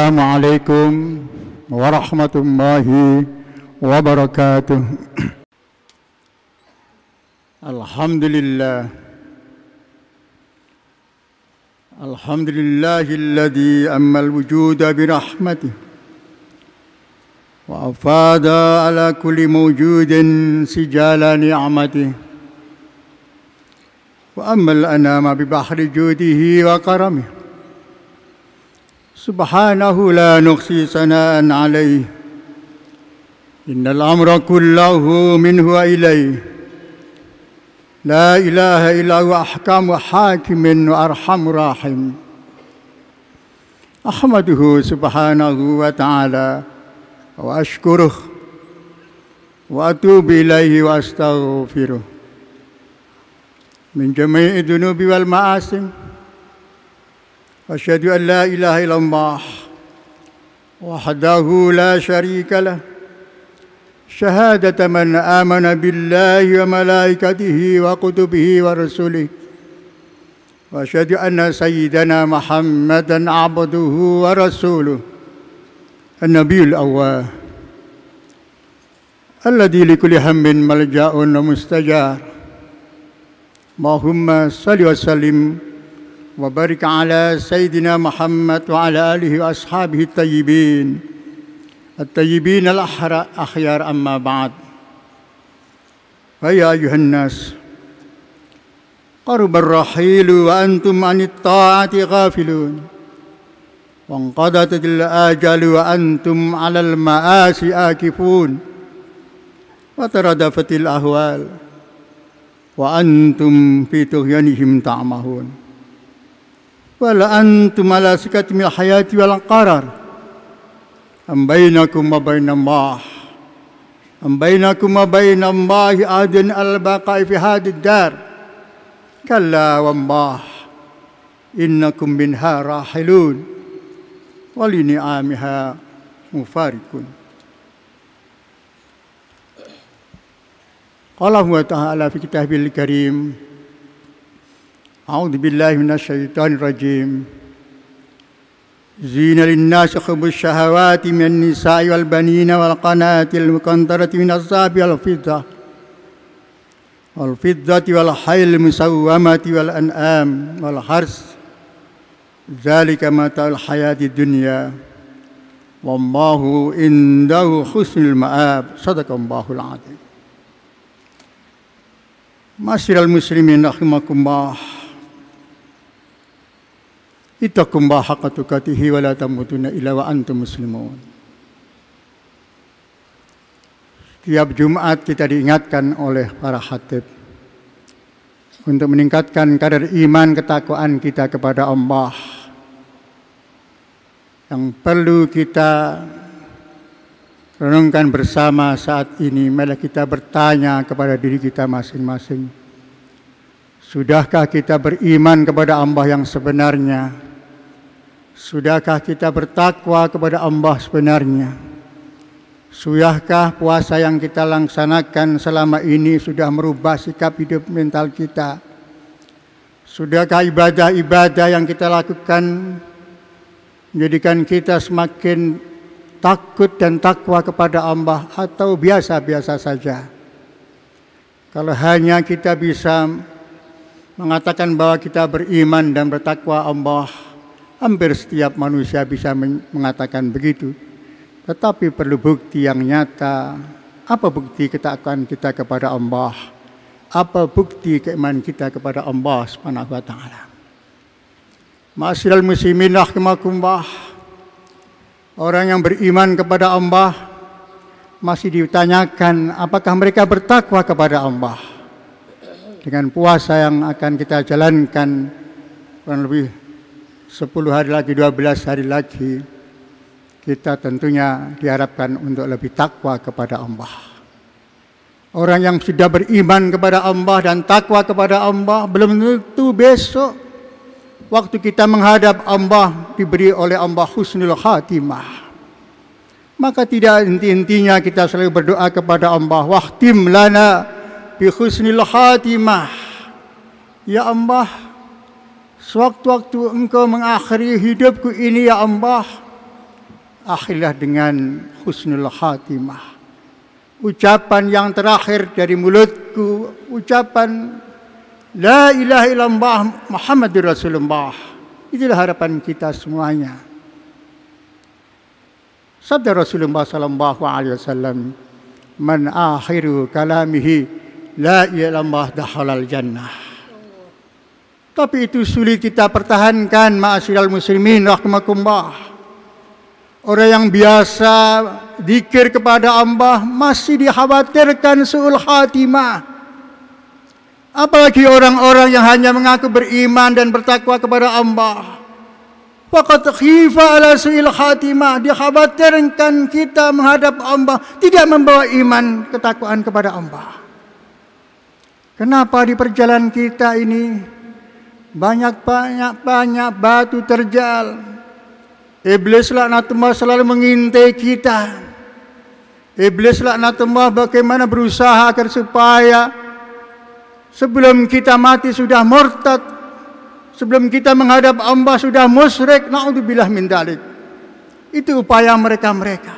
السلام عليكم ورحمة الله وبركاته. الحمد لله. الحمد لله الذي أما الوجود برحمته وأفاد على كل موجود سجال نعمته. وأما الأنام ببحر جوده وكرمه. سبحانه لا نحصي ثناء عليه. إن الأمر كله منه وإليه. لا إله إلا هو أحكم حاكم وأرحم راحم. أحمده سبحانه وتعالى وأشكره وأتوب إليه وأستغفره. من جميع الذنوب والمعاصي أشهد أن لا إله إلا الله وحده لا شريك له. شهادة من آمن بالله وملائكته وكتبه ورسله. وأشهد أن سيدنا محمدا عبده ورسوله. النبي الأواه الذي لكل هم ملجأ ومستجار. اللهم صل وسلم وبارك على سيدنا محمد وعلى آله وأصحابه الطيبين. الطيبين الأخيار أما بعد. فيا أيها الناس قرب الرحيل وأنتم عن الطاعة غافلون. وانقضت الآجال وأنتم على المآسي آكفون. وتردفت الأهوال وأنتم في طغيانهم تعمهون. ولأنتم على سكتم الحياة والقرار. أم بينكم وبين الله أم بينكم وبين الله أذن البقاء في هذه الدار. كلا والله إنكم منها راحلون ولنعامها مفارقون. قال الله تعالى في كتابه الكريم أعوذ بالله من الشيطان الرجيم. زين للناس حب الشهوات من النساء والبنين والقناة المقنطرة من الذهب والفضة. والفضة والحيل المسومة والأنعام والحرث. ذلك متاع الحياة الدنيا. والله عنده حسن المآب. صدق الله العظيم. معاشر المسلمين رحمكم الله. Ittaqullah haqqa tuqatihi wa la tamutunna illa. Tiap Jumat kita diingatkan oleh para khatib untuk meningkatkan kadar iman ketakwaan kita kepada Allah. Yang perlu kita renungkan bersama saat ini, malah kita bertanya kepada diri kita masing-masing. Sudahkah kita beriman kepada Allah yang sebenarnya? Sudahkah kita bertakwa kepada Allah sebenarnya? Sudahkah puasa yang kita laksanakan selama ini sudah merubah sikap hidup mental kita? Sudahkah ibadah-ibadah yang kita lakukan menjadikan kita semakin takut dan takwa kepada Allah atau biasa-biasa saja? Kalau hanya kita bisa mengatakan bahwa kita beriman dan bertakwa Allah, Hampir setiap manusia bisa mengatakan begitu. Tetapi perlu bukti yang nyata. Apa bukti ketakwaan kita kepada Allah? Apa bukti keimanan kita kepada Allah Subhanahu wa taala? Ma'asyiral muslimin rahimakumullah. Orang yang beriman kepada Allah masih ditanyakan apakah mereka bertakwa kepada Allah. Dengan puasa yang akan kita jalankan kurang lebih 10 hari lagi, 12 hari lagi, kita tentunya diharapkan untuk lebih takwa kepada Allah. Orang yang sudah beriman kepada Allah dan takwa kepada Allah belum tentu besok waktu kita menghadap Allah diberi oleh Allah husnul khatimah. Maka tidak inti-intinya kita selalu berdoa kepada Allah, wahtim lana bi husnul khatimah. Ya Allah, Sewaktu-waktu engkau mengakhiri hidupku ini ya Allah akhirlah dengan husnul khatimah. Ucapan yang terakhir dari mulutku, ucapan La ilaha illallah Muhammadur Rasulullah. Itulah harapan kita semuanya. Sabda Rasulullah sallallahu alaihi wasallam, "Man akhiru kalamihi la ilaha illallah dakhalal jannah." Tapi itu sulit kita pertahankan ma'asyiral muslimin rahimakumullah. Orang yang biasa dikir kepada Allah masih dikhawatirkan suul khatimah. Apalagi orang-orang yang hanya mengaku beriman dan bertakwa kepada Allah. Faqad khifa ala su'il khatimah. Dikhawatirkan kita menghadap Allah. Tidak membawa iman ketakwaan kepada Allah. Kenapa di perjalanan kita ini banyak-banyak-banyak batu terjal. Iblis laknatullah selalu mengintai kita. Iblis laknatullah bagaimana berusaha agar supaya Sebelum kita mati sudah murtad. Sebelum kita menghadap Allah sudah musyrik. Na'udzubillah min dalik. Itu upaya mereka-mereka.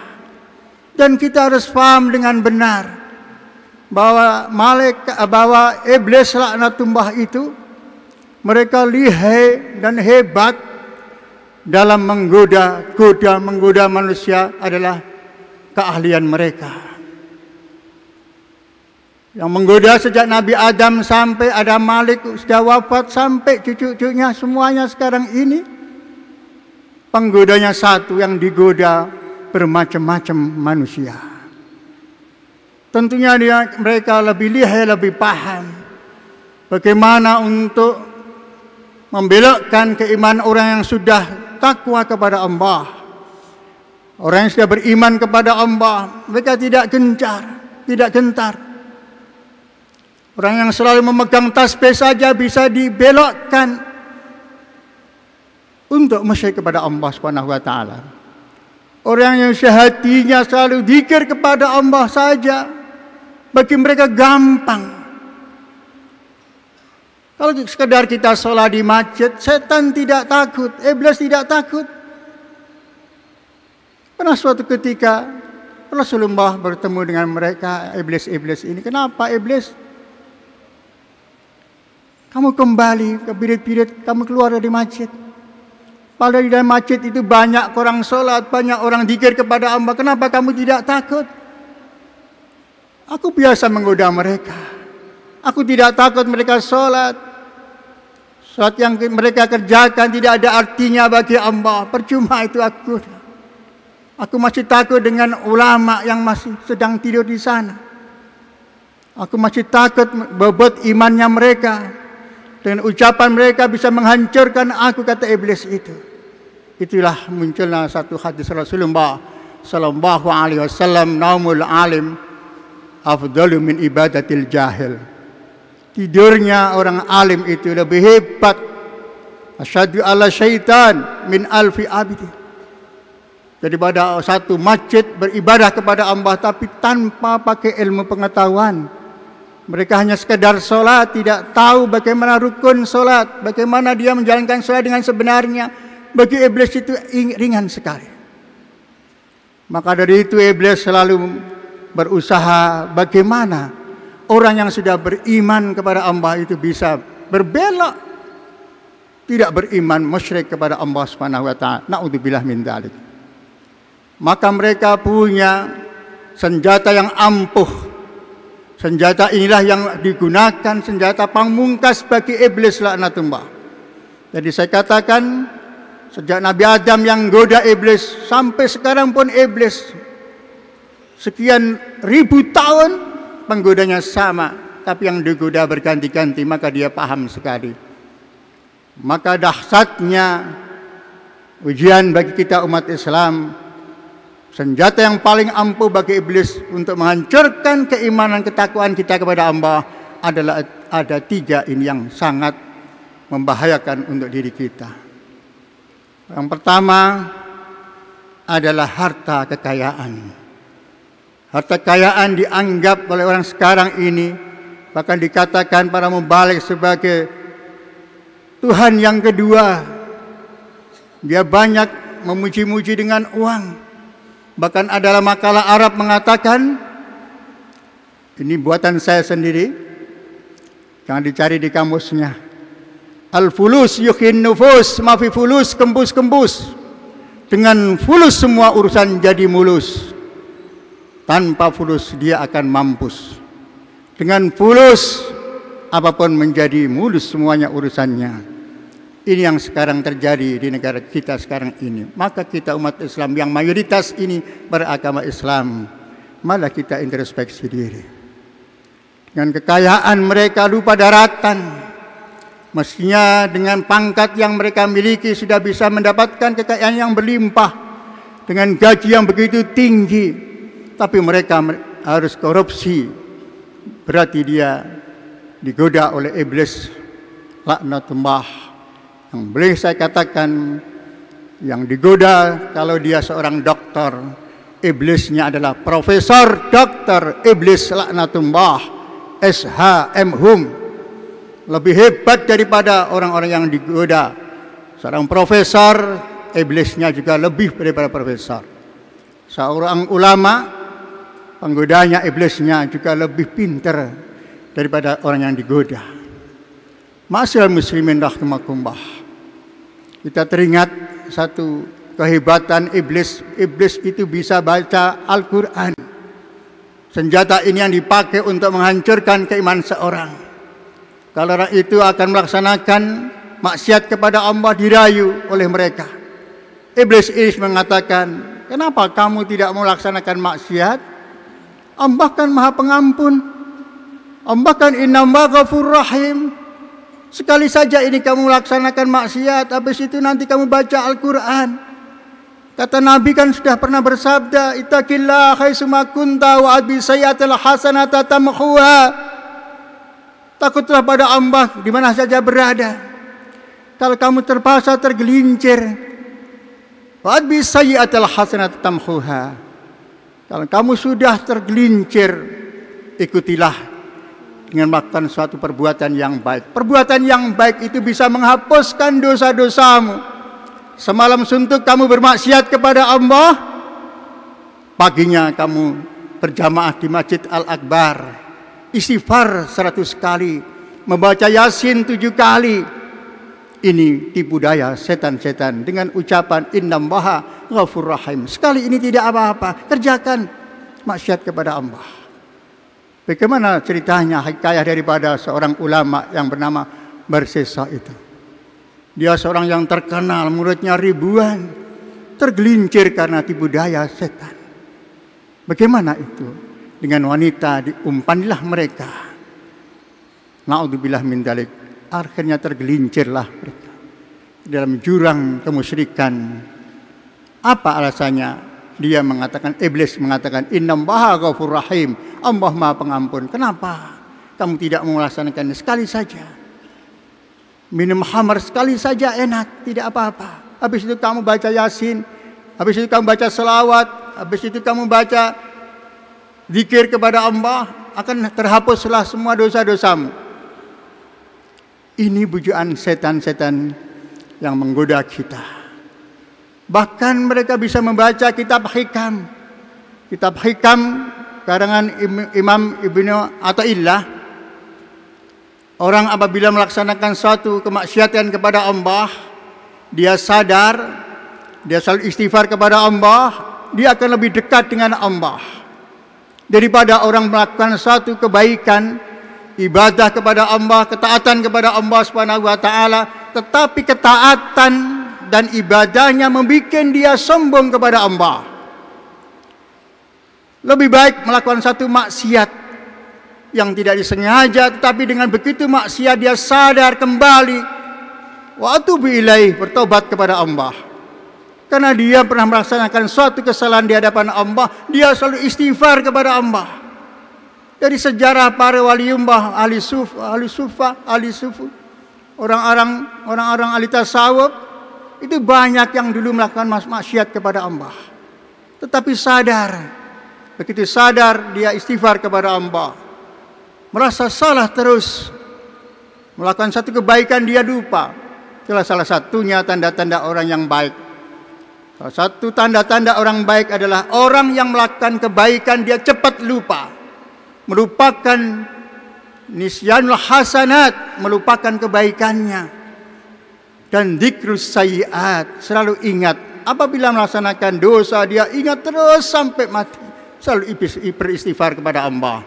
Dan kita harus paham dengan benar bahwa malaikat bahwa iblis laknatullah itu mereka lihai dan hebat dalam menggoda, goda menggoda manusia adalah keahlian mereka. Yang menggoda sejak Nabi Adam sampai Adam Malik sudah wafat sampai cucu-cucunya semuanya sekarang ini. Penggodanya satu yang digoda bermacam-macam manusia. Tentunya dia, mereka lebih lihai, lebih paham bagaimana untuk membelokkan keimanan orang yang sudah takwa kepada Allah. Orang yang sudah beriman kepada Allah, mereka tidak gencar, tidak gentar Orang yang selalu memegang tasbih saja bisa dibelokkan untuk musyrik kepada Allah Subhanahu wa taala. Orang yang sehatinya selalu zikir kepada Allah saja bagi mereka gampang. Kalau sekedar kita sholat di masjid, setan tidak takut, iblis tidak takut. Pernah suatu ketika Rasulullah bertemu dengan mereka iblis-iblis ini. Kenapa iblis? Kamu kembali ke pirit-pirit, kamu keluar dari masjid. Padahal di dalam masjid itu banyak orang sholat, banyak orang dikir kepada Allah. Kenapa kamu tidak takut? Aku biasa menggoda mereka. Aku tidak takut mereka sholat. Sholat yang mereka kerjakan tidak ada artinya bagi Allah. Percuma itu aku. Aku masih takut dengan ulama yang masih sedang tidur di sana. Aku masih takut bobot imannya mereka. Dengan ucapan mereka bisa menghancurkan aku kata iblis itu. Itulah munculnya satu hadis Rasulullah sallallahu alaihi wasallam naumul alim afdalu min ibadatil jahil. Tidurnya orang alim itu lebih hebat. Asyhadu alla syaitan min alfi abidi. Daripada satu masjid beribadah kepada Allah tapi tanpa pakai ilmu pengetahuan mereka hanya sekadar solat, tidak tahu bagaimana rukun solat, bagaimana dia menjalankan solat dengan sebenarnya. Bagi iblis itu ringan sekali. Maka dari itu iblis selalu berusaha bagaimana orang yang sudah beriman kepada Allah itu bisa berbelok tidak beriman musyrik kepada Allah Subhanahu wa taala. Nauzubillah min. Maka mereka punya senjata yang ampuh Senjata inilah yang digunakan senjata pamungkas bagi iblis laknatullah. Jadi saya katakan sejak Nabi Adam yang goda iblis sampai sekarang pun iblis sekian ribu tahun penggodanya sama tapi yang digoda berganti-ganti maka dia paham sekali. Maka dahsyatnya ujian bagi kita umat Islam Senjata yang paling ampuh bagi iblis untuk menghancurkan keimanan ketakwaan kita kepada Allah adalah ada tiga ini yang sangat membahayakan untuk diri kita. Yang pertama adalah harta kekayaan. Harta kekayaan dianggap oleh orang sekarang ini bahkan dikatakan para mubalik sebagai Tuhan yang kedua. Dia banyak memuji-muji dengan uang Bahkan adalah makalah Arab mengatakan ini buatan saya sendiri. Jangan dicari di kamusnya. Al-fulus yukhin nufus, mafi fulus kembus-kembus. Dengan fulus semua urusan jadi mulus. Tanpa fulus dia akan mampus. Dengan fulus apa pun menjadi mulus semuanya urusannya. Ini yang sekarang terjadi di negara kita sekarang ini. Maka kita umat Islam yang mayoritas ini beragama Islam. Malah kita introspeksi diri. Dengan kekayaan mereka lupa daratan. Mestinya dengan pangkat yang mereka miliki sudah bisa mendapatkan kekayaan yang berlimpah dengan gaji yang begitu tinggi, tapi mereka harus korupsi. Berarti dia digoda oleh iblis laknatullah. Yang boleh saya katakan yang digoda kalau dia seorang dokter, iblisnya adalah profesor dokter iblis laknatullah SHM Hum lebih hebat daripada orang-orang yang digoda. Seorang profesor, iblisnya juga lebih daripada profesor. Seorang ulama, penggodanya iblisnya juga lebih pintar daripada orang yang digoda. Masyarakat muslimin rahimakumullah. Kita teringat satu kehebatan iblis. Iblis itu bisa baca Al-Quran. Senjata ini yang dipakai untuk menghancurkan keimanan seorang. Kalau orang itu akan melaksanakan maksiat kepada Allah dirayu oleh mereka. Iblis Iblis mengatakan, kenapa kamu tidak melaksanakan maksiat? Allah kan maha pengampun. Allah kan ghafur rahim. Sekali saja ini kamu melaksanakan maksiat, habis itu nanti kamu baca Al-Quran. Kata Nabi kan sudah pernah bersabda, Ittaqillah khaisuma kunta wa abi sayyatil hasanata tamhuha. Takutlah pada Allah di mana saja berada. Kalau kamu terpaksa tergelincir, Wadbi sayyi'atil hasanat tamhuha. Kalau kamu sudah tergelincir, ikutilah dengan melakukan suatu perbuatan yang baik. Perbuatan yang baik itu bisa menghapuskan dosa-dosamu. Semalam suntuk kamu bermaksiat kepada Allah, paginya kamu berjamaah di Masjid Al-Akbar istighfar seratus kali, membaca yasin tujuh kali. Ini tipu daya setan-setan dengan ucapan innam baha ghafur rahim. Sekali ini tidak apa-apa, kerjakan maksiat kepada Allah. Bagaimana ceritanya hikayah daripada seorang ulama yang bernama Bersesa itu. Dia seorang yang terkenal, muridnya ribuan, tergelincir karena tipu daya setan. Bagaimana itu? dengan wanita diumpanilah mereka. Naudzubillah min dalik. Akhirnya tergelincirlah mereka dalam jurang kemusyrikan. Apa alasannya? Dia mengatakan iblis mengatakan innam ghafur rahim. Allah Maha Pengampun. Kenapa? Kamu tidak melaksanakannya sekali saja. Minum hamar sekali saja enak, tidak apa-apa. Habis itu kamu baca Yasin, habis itu kamu baca selawat, habis itu kamu baca zikir kepada Allah akan terhapuslah semua dosa-dosamu. Ini bujuan setan-setan yang menggoda kita. Bahkan mereka bisa membaca kitab hikam. Kitab hikam karangan Imam Ibnu Athaillah. Orang apabila melaksanakan suatu kemaksiatan kepada Allah, dia sadar, dia selalu istighfar kepada Allah, dia akan lebih dekat dengan Allah daripada orang melakukan satu kebaikan ibadah kepada Allah ketaatan kepada Allah Subhanahu wa taala tetapi ketaatan dan ibadahnya membuat dia sombong kepada Allah lebih baik melakukan satu maksiat yang tidak disengaja tetapi dengan begitu maksiat dia sadar kembali wa atubu bertobat kepada Allah karena dia pernah melaksanakan suatu kesalahan di hadapan Allah, dia selalu istighfar kepada Allah. Dari sejarah para waliullah, ahli suf, ahli sufa, ahli sufu, orang-orang orang-orang ahli tasawuf itu banyak yang dulu melakukan maksiat kepada Allah. Tetapi sadar, begitu sadar dia istighfar kepada Allah. Merasa salah terus melakukan satu kebaikan dia lupa. Itulah salah satunya tanda-tanda orang yang baik Salah satu tanda-tanda orang baik adalah orang yang melakukan kebaikan dia cepat lupa. Melupakan nisyanul hasanat, melupakan kebaikannya. Dan dikrus sayiat, selalu ingat. Apabila melaksanakan dosa, dia ingat terus sampai mati. Selalu beristighfar kepada Allah.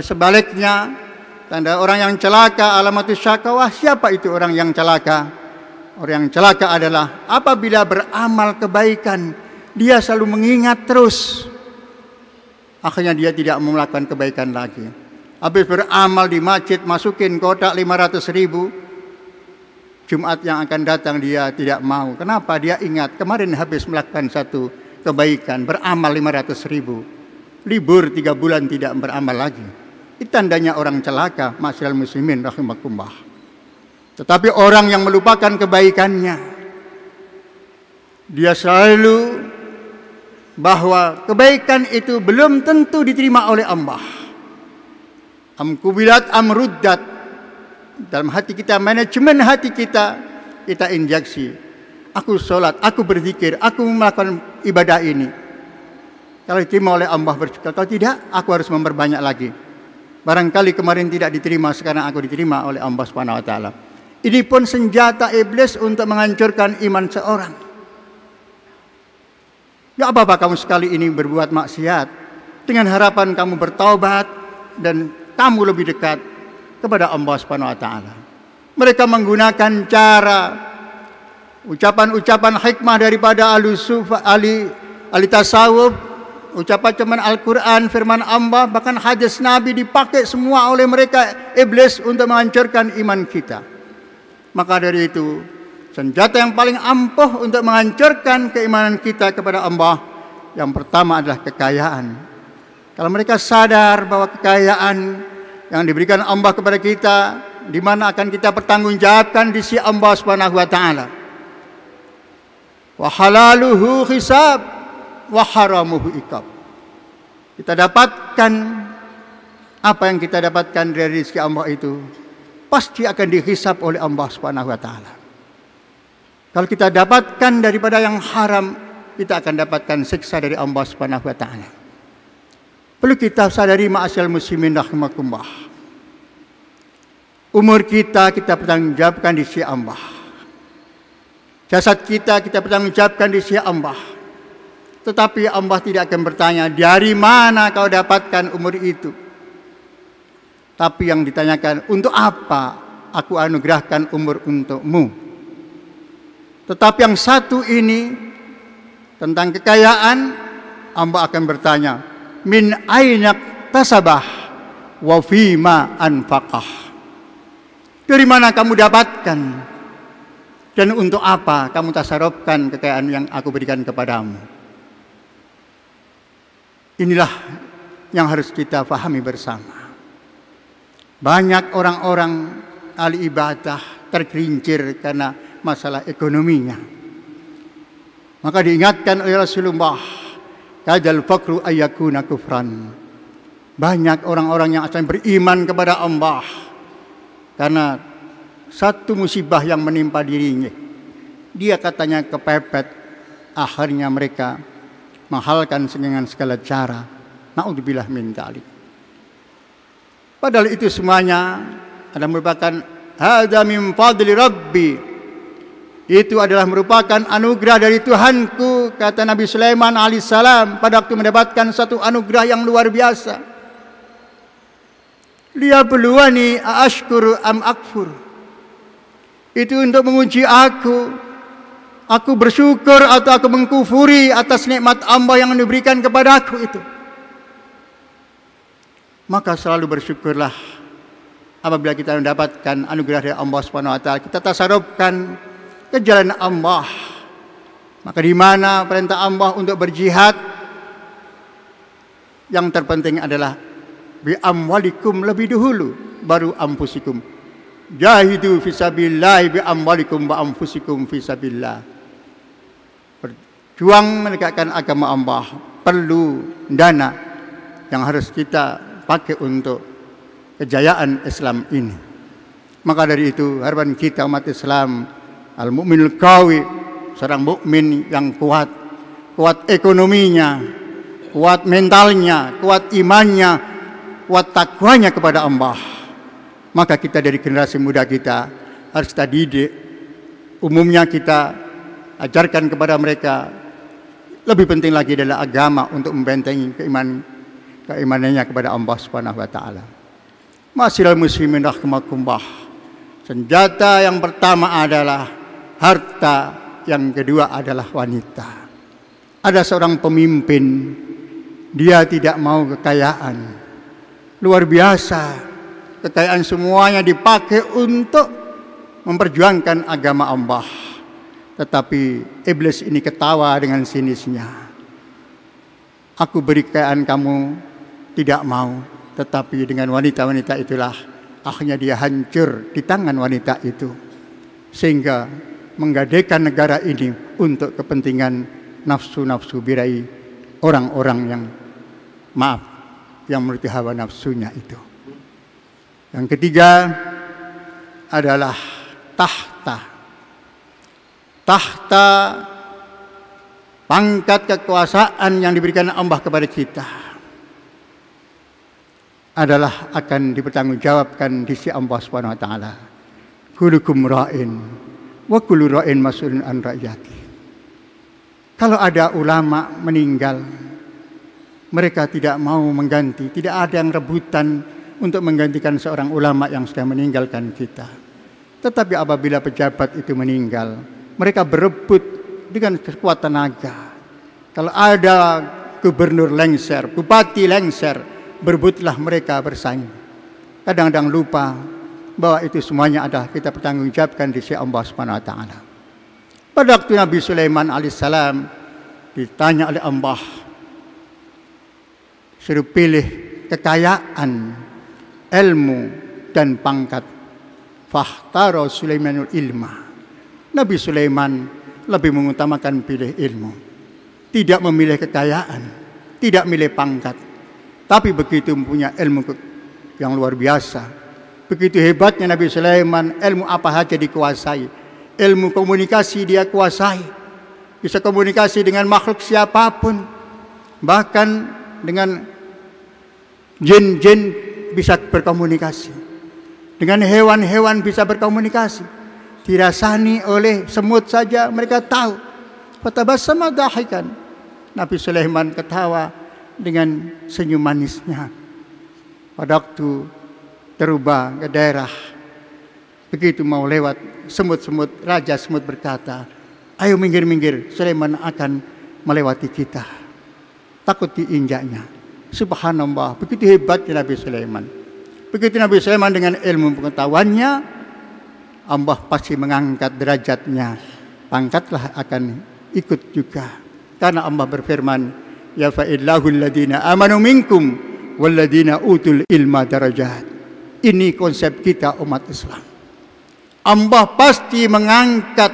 Sebaliknya, tanda orang yang celaka, alamatus syakawah, siapa itu orang yang celaka? Orang yang celaka adalah apabila beramal kebaikan, dia selalu mengingat terus. Akhirnya dia tidak melakukan kebaikan lagi. Habis beramal di masjid, masukin kotak 500 ribu. Jumat yang akan datang dia tidak mau. Kenapa? Dia ingat kemarin habis melakukan satu kebaikan, beramal 500 ribu. Libur tiga bulan tidak beramal lagi. Itu tandanya orang celaka, masyarakat muslimin rahimakumullah. Tetapi orang yang melupakan kebaikannya, dia selalu bahwa kebaikan itu belum tentu diterima oleh Allah. Amkubilat amruddat dalam hati kita, manajemen hati kita, kita injeksi. Aku sholat, aku berzikir, aku melakukan ibadah ini. Kalau diterima oleh Allah bersyukur, kalau tidak, aku harus memperbanyak lagi. Barangkali kemarin tidak diterima, sekarang aku diterima oleh Allah Subhanahu Wa Taala. Ini pun senjata iblis untuk menghancurkan iman seorang. Ya apa-apa kamu sekali ini berbuat maksiat dengan harapan kamu bertaubat dan kamu lebih dekat kepada Allah Subhanahu wa taala. Mereka menggunakan cara ucapan-ucapan hikmah daripada ahli sufa, ahli ahli tasawuf, ucapan-ucapan Al-Qur'an, firman Allah, bahkan hadis Nabi dipakai semua oleh mereka iblis untuk menghancurkan iman kita. Maka dari itu, senjata yang paling ampuh untuk menghancurkan keimanan kita kepada Allah yang pertama adalah kekayaan. Kalau mereka sadar bahwa kekayaan yang diberikan Allah kepada kita di mana akan kita pertanggungjawabkan di sisi Allah Subhanahu wa taala. Wa halaluhu hisab wa haramuhu. Kita dapatkan apa yang kita dapatkan dari rezeki Allah itu pasti akan dihisap oleh Allah Subhanahu wa taala. Kalau kita dapatkan daripada yang haram, kita akan dapatkan siksa dari Allah Subhanahu wa taala. Perlu kita sadari ma'asyal muslimin rahimakumullah. Umur kita kita pertanggungjawabkan di sisi Allah. Jasad kita kita pertanggungjawabkan di sisi Allah. Tetapi Allah tidak akan bertanya, dari mana kau dapatkan umur itu? Tapi yang ditanyakan, untuk apa aku anugerahkan umur untukmu? Tetapi yang satu ini tentang kekayaan, Amba akan bertanya, min ainak tasabah wa fima anfaqah. Dari mana kamu dapatkan? Dan untuk apa kamu tasarufkan kekayaan yang aku berikan kepadamu? Inilah yang harus kita fahami bersama. Banyak orang-orang ahli ibadah tergelincir karena masalah ekonominya. Maka diingatkan oleh Rasulullah, kadal fakru ayakuna kufran. Banyak orang-orang yang akan beriman kepada Allah karena satu musibah yang menimpa dirinya. Dia katanya kepepet, akhirnya mereka menghalkan dengan segala cara. Naudzubillah min dzalik. Padahal itu semuanya adalah merupakan hadza min fadli rabbi. Itu adalah merupakan anugerah dari Tuhanku kata Nabi Sulaiman alaihissalam pada waktu mendapatkan satu anugerah yang luar biasa. Liya beluani ashkuru am akfur. Itu untuk menguji aku. Aku bersyukur atau aku mengkufuri atas nikmat Allah yang diberikan kepada aku itu maka selalu bersyukurlah apabila kita mendapatkan anugerah dari Allah Subhanahu wa taala kita tasarrufkan ke jalan Allah. Maka di mana perintah Allah untuk berjihad? Yang terpenting adalah bi amwalikum lebih dahulu baru amfusikum jahidu fisabilillah bi amwalikum wa amfusikum fisabilillah berjuang menegakkan agama Allah perlu dana yang harus kita pakai untuk kejayaan Islam ini. Maka dari itu harapan kita umat Islam al-mu'minul qawi seorang mukmin yang kuat, kuat ekonominya, kuat mentalnya, kuat imannya, kuat takwanya kepada Allah. Maka kita dari generasi muda kita harus kita didik. Umumnya kita ajarkan kepada mereka lebih penting lagi adalah agama untuk membentengi keiman keimanannya kepada Allah Subhanahu wa taala. Masyiral muslimin rahimakumullah. Senjata yang pertama adalah harta, yang kedua adalah wanita. Ada seorang pemimpin, dia tidak mau kekayaan. Luar biasa. Kekayaan semuanya dipakai untuk memperjuangkan agama Allah. Tetapi iblis ini ketawa dengan sinisnya. Aku beri kekayaan kamu tidak mau. Tetapi dengan wanita-wanita itulah akhirnya dia hancur di tangan wanita itu. Sehingga menggadaikan negara ini untuk kepentingan nafsu-nafsu birai orang-orang yang maaf yang menuruti hawa nafsunya itu. Yang ketiga adalah tahta. Tahta pangkat kekuasaan yang diberikan Allah kepada kita adalah akan dipertanggungjawabkan di sisi Allah Subhanahu wa taala. Kulukum ra'in wa kullu ra'in mas'ulun an ra'yati. Kalau ada ulama meninggal, mereka tidak mau mengganti, tidak ada yang rebutan untuk menggantikan seorang ulama yang sudah meninggalkan kita. Tetapi apabila pejabat itu meninggal, mereka berebut dengan kekuatan naga. Kalau ada gubernur lengser, bupati lengser, berbutlah mereka bersaing. Kadang-kadang lupa bahwa itu semuanya ada kita pertanggungjawabkan di sisi Allah Subhanahu wa taala. Pada waktu Nabi Sulaiman alaihissalam ditanya oleh Allah suruh pilih kekayaan, ilmu dan pangkat. Fahtaro Sulaimanul ilma. Nabi Sulaiman lebih mengutamakan pilih ilmu. Tidak memilih kekayaan, tidak memilih pangkat, tapi begitu mempunyai ilmu yang luar biasa. Begitu hebatnya Nabi Sulaiman, ilmu apa saja dikuasai. Ilmu komunikasi dia kuasai. Bisa komunikasi dengan makhluk siapa pun. Bahkan dengan jin-jin bisa berkomunikasi. Dengan hewan-hewan bisa berkomunikasi. Dirasani oleh semut saja mereka tahu. Fatabassama dahikan. Nabi Sulaiman ketawa dengan senyum manisnya. Pada waktu terubah ke daerah, begitu mau lewat semut-semut, Raja Semut berkata, ayo minggir-minggir, Sulaiman akan melewati kita. Takut diinjaknya. Subhanallah, begitu hebatnya Nabi Sulaiman. Begitu Nabi Sulaiman dengan ilmu pengetahuannya, Allah pasti mengangkat derajatnya. Pangkatlah akan ikut juga. Karena Allah berfirman, ya fa'illahu alladhina amanu minkum walladhina utul ilma darajat. Ini konsep kita umat Islam. Allah pasti mengangkat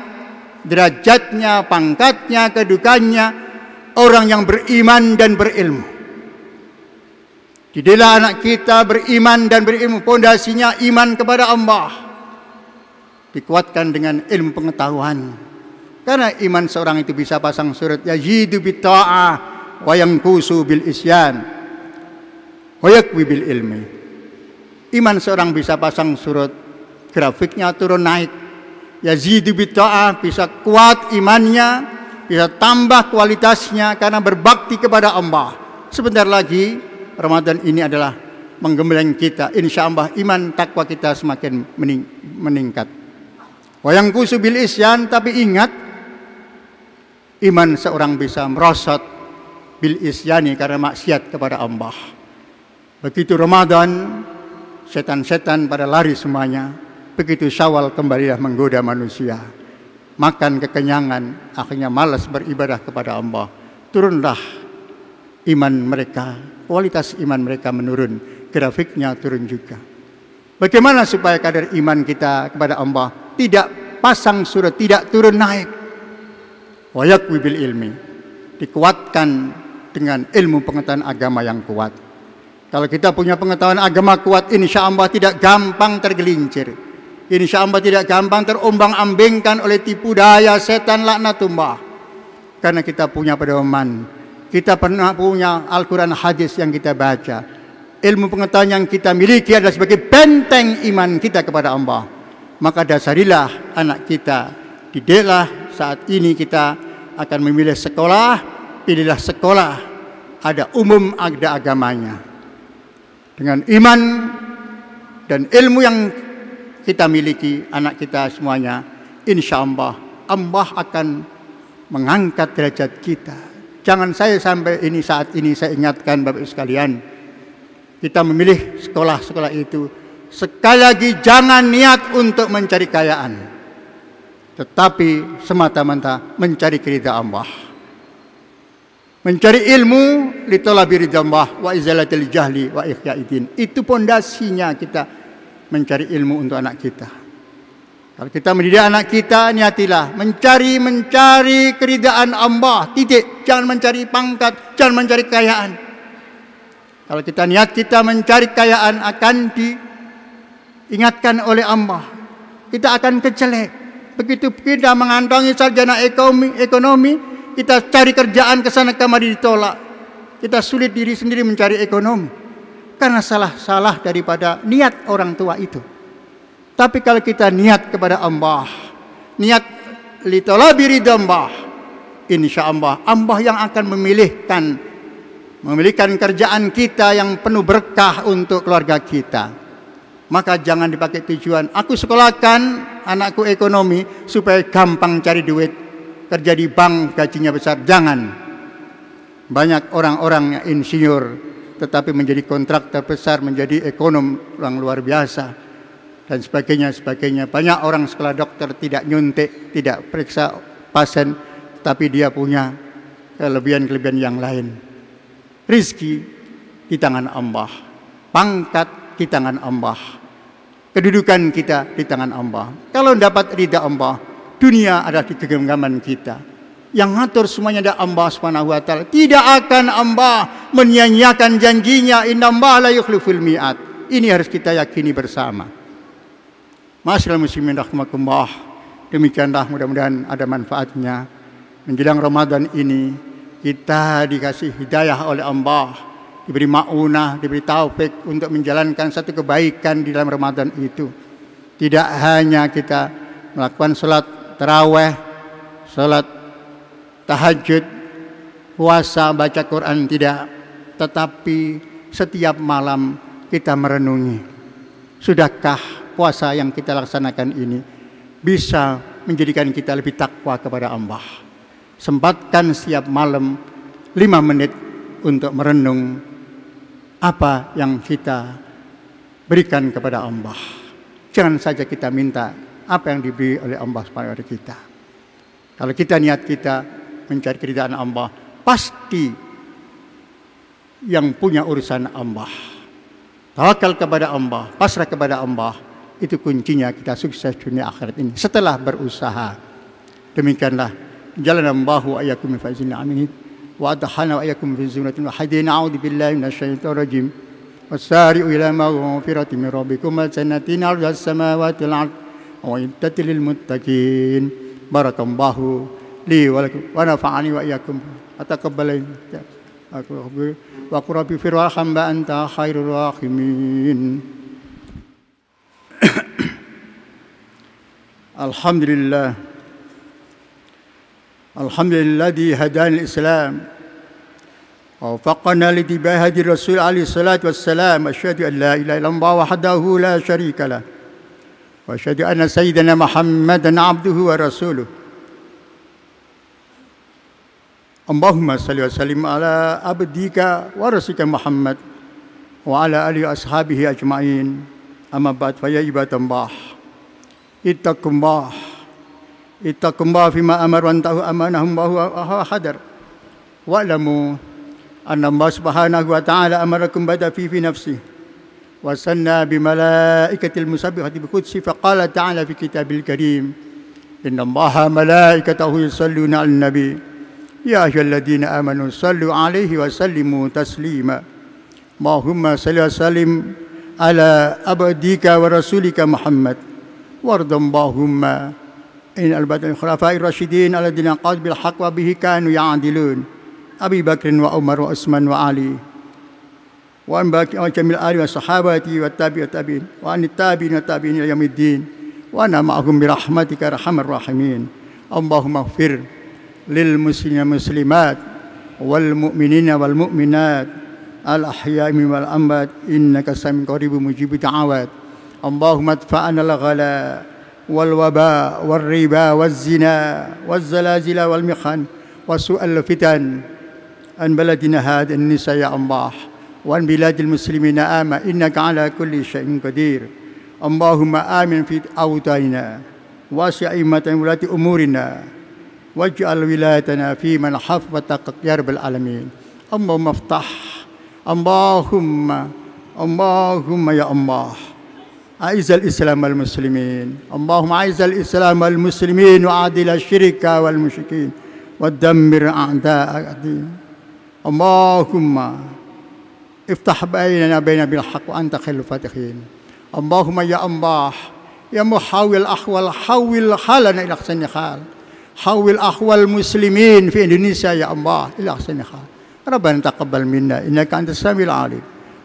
derajatnya, pangkatnya, kedudukannya orang yang beriman dan berilmu. Didilah anak kita beriman dan berilmu. Pondasinya iman kepada Allah. Dikuatkan dengan ilmu pengetahuan. Karena iman seorang itu bisa pasang surat. Yajidu bitta'ah wa kusu bil isyan wa yakwi bil ilmi iman seorang bisa pasang surut grafiknya turun naik. Yazidu bitta'ah bisa kuat imannya bisa tambah kualitasnya karena berbakti kepada Allah. Sebentar lagi Ramadan ini adalah menggembleng kita. Insya Allah iman takwa kita semakin mening meningkat. Wayang kusu bil isyan tapi ingat iman seorang bisa merosot bil isyani karena maksiat kepada Allah. Begitu Ramadan, setan-setan pada lari semuanya. Begitu Syawal kembalilah menggoda manusia. Makan kekenyangan, akhirnya malas beribadah kepada Allah. Turunlah iman mereka, kualitas iman mereka menurun, grafiknya turun juga. Bagaimana supaya kadar iman kita kepada Allah tidak pasang surut, tidak turun naik? Wayak wibil ilmi. Dikuatkan dengan ilmu pengetahuan agama yang kuat. Kalau kita punya pengetahuan agama kuat, insya Allah tidak gampang tergelincir. Insya Allah tidak gampang terombang ambingkan oleh tipu daya setan laknatullah. Karena kita punya pedoman. Kita pernah punya Al-Quran hadis yang kita baca. Ilmu pengetahuan yang kita miliki adalah sebagai benteng iman kita kepada Allah. Maka dasarilah anak kita. Didiklah saat ini kita akan memilih sekolah. Pilihlah sekolah. Ada umum ada agamanya. Dengan iman dan ilmu yang kita miliki, anak kita semuanya, insya Allah Allah akan mengangkat derajat kita. Jangan saya sampai ini saat ini saya ingatkan Bapak sekalian, kita memilih sekolah-sekolah itu sekali lagi jangan niat untuk mencari kekayaan, tetapi semata-mata mencari keridhaan Allah. Mencari ilmu litolabi ridallah wa izalatil jahli wa ikhyaidin. Itu pondasinya kita mencari ilmu untuk anak kita. Kalau kita mendidik anak kita, niatilah mencari mencari keridaan Allah. Titik. Jangan mencari pangkat, jangan mencari kekayaan. Kalau kita niat kita mencari kekayaan akan diingatkan oleh Allah. Kita akan kecelek. Begitu kita mengantongi sarjana ekonomi, ekonomi kita cari kerjaan ke sana kemari ditolak. Kita sulit diri sendiri mencari ekonomi karena salah-salah daripada niat orang tua itu. Tapi kalau kita niat kepada Allah, niat litolabi ridambah, insya Allah Allah yang akan memilihkan memilihkan kerjaan kita yang penuh berkah untuk keluarga kita. Maka jangan dipakai tujuan aku sekolahkan anakku ekonomi supaya gampang cari duit kerja di bank gajinya besar. Jangan. Banyak orang-orang insinyur tetapi menjadi kontraktor besar, menjadi ekonom yang luar biasa dan sebagainya sebagainya. Banyak orang sekolah dokter tidak nyuntik, tidak periksa pasien, tapi dia punya kelebihan-kelebihan yang lain. Rizki di tangan Allah, pangkat di tangan Allah, kedudukan kita di tangan Allah. Kalau dapat ridha Allah, dunia adalah di genggaman kita yang ngatur semuanya adalah Allah Subhanahu wa taala. Tidak akan Allah menyia-nyiakan janjinya. Innallaha la yukhliful mi'ad. Ini harus kita yakini bersama. Masyaallah muslimin rahimakumullah. Demikianlah mudah-mudahan ada manfaatnya. Menjelang Ramadan ini kita dikasih hidayah oleh Allah, diberi maunah, diberi taufik untuk menjalankan satu kebaikan di dalam Ramadan itu. Tidak hanya kita melakukan salat tarawih, salat tahajud, puasa, baca Quran tidak, tetapi setiap malam kita merenungi. Sudahkah puasa yang kita laksanakan ini bisa menjadikan kita lebih takwa kepada Allah? Sempatkan setiap malam lima menit untuk merenung apa yang kita berikan kepada Allah. Jangan saja kita minta apa yang diberi oleh Allah kepada kita. Kalau kita niat kita mencari keridhaan Allah, pasti yang punya urusan Allah. Tawakal kepada Allah, pasrah kepada Allah, itu kuncinya kita sukses dunia akhirat ini. Setelah berusaha. Demikianlah jalan Allah wa ayyakum min faizin amin. Wa adhana wa ayyakum fi zumratin wa hadina a'udzu billahi minasyaitonir rajim. Wasari'u ila maghfiratin min rabbikum wa jannatin 'arduha as-samawati wal ardh iddatil lil muttaqin. Barakallahu لي ولكم ونفعني وإياكم. أتقبل وقل ربي اغفر وارحم أنت خير الراحمين. الحمد لله. الحمد لله الذي هداني الإسلام ووفقنا لاتباع هدي الرسول عليه الصلاة والسلام. أشهد أن لا إله إلا الله وحده لا شريك له. وأشهد أن سيدنا محمدا عبده ورسوله. اللهم صل وسلم على عبدك ورسولك محمد وعلى اله واصحابه أجمعين. أما بعد فيا عباد الله اتقوا الله اتقوا الله فيما أمر وانتهوا أمانهم وهو حذر. واعلموا أن الله سبحانه وتعالى أمركم بدأ في في نفسه. وسنى بملائكة المسبحة بقدسه فقال تعالى في كتابه الكريم إن الله ملائكته يصلون على النبي. يا أيها الذين آمنوا صلوا عليه وسلموا تسليما. اللهم صل وسلم على عبدك ورسولك محمد. وارض اللهم إن البدن الخلفاء الراشدين الذين قاد بالحق وبه كانوا يعدلون أبي بكر وعمر وعثمان وعلي. وعن جميع الآل والصحابة والتابعين والتابعين وعن التابعين والتابعين إلى يوم الدين وأنا معهم برحمتك أرحم الراحمين. اللهم اغفر للمسلمين والمسلمات والمؤمنين والمؤمنات الأحياء والأموات. إنك سميع قريب مجيب الدعوات. اللهم ادفع عنا الغلاء والوباء والربا والزنا والزلازل والمحن وسوء الفتن. عن بلدنا هذا النساء يا الله. وعن بلاد المسلمين آمة إنك على كل شيء قدير. اللهم آمن في أوطاننا واسع أئمة ولاة أمورنا واجعل ولايتنا في من حفظتك يا رب العالمين. اللهم افتح. اللهم اللهم يا الله. أعز الإسلام والمسلمين. اللهم أعز الإسلام والمسلمين وعادل الشرك والمشركين ودمر أعداء الدين. اللهم افتح بيننا بين بالحق وأنت خير الفاتحين. اللهم يا الله يا محاول الأحوال حول حالنا إلى أحسن حال. حول أحوال المسلمين في إندونيسيا يا الله إلى أحسن حال. ربنا تقبل منا إنك أنت السميع العليم.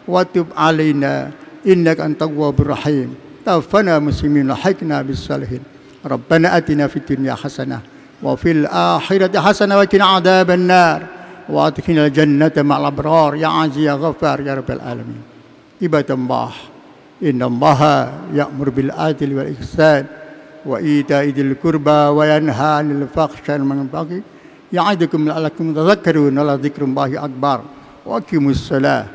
وتب علينا إنك أنت التواب الرحيم. توفنا مسلمين وحقنا بالصالحين. ربنا أتنا في الدنيا حسنة وفي الآخرة حسنة وقنا عذاب النار. وأدخلنا الجنة مع الأبرار. يا عزيز يا غفار يا رب العالمين. عباد الله. إن الله يأمر بالعدل والإحسان وإيتاء ذي القربى وينهى عن الفحشاء والمنكر يعظكم لعلكم تذكرون. ولذكر الله أكبر. وأقيموا الصلاة.